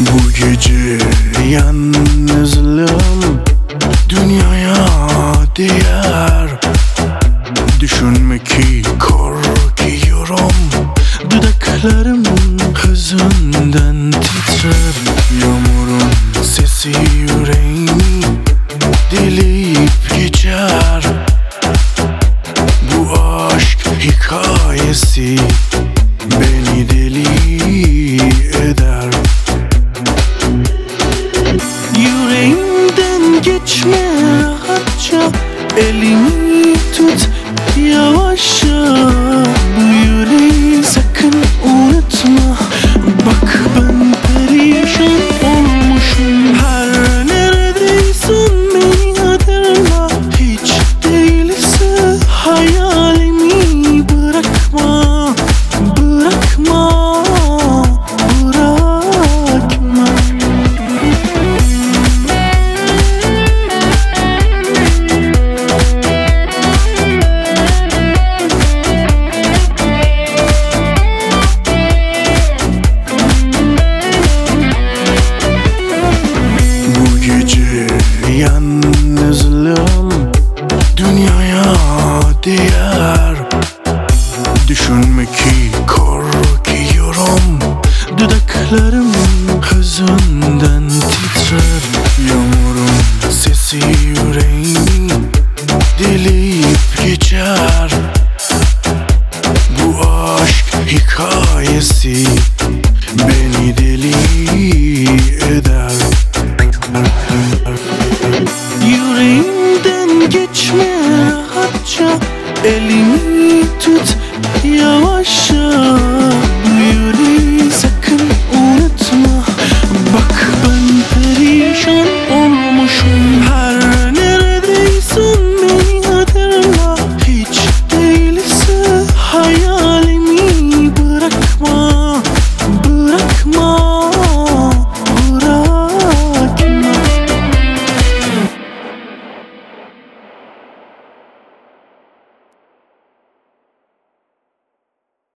Bu gece yalnızlığım Dünyaya değer. Düşünme ki korkuyorum. Dudaklarım hüzünden titrer. Yağmurun sesi yüreğimi delip geçer. Bu aşk hikayesi rahatça ki korkuyorum. Dudaklarım hüzünden titrer Yağmurun sesi yüreğimi dilip geçer. Bu aşk hikayesi beni deli eder. Yüreğimden geçme rahatça elimi tut.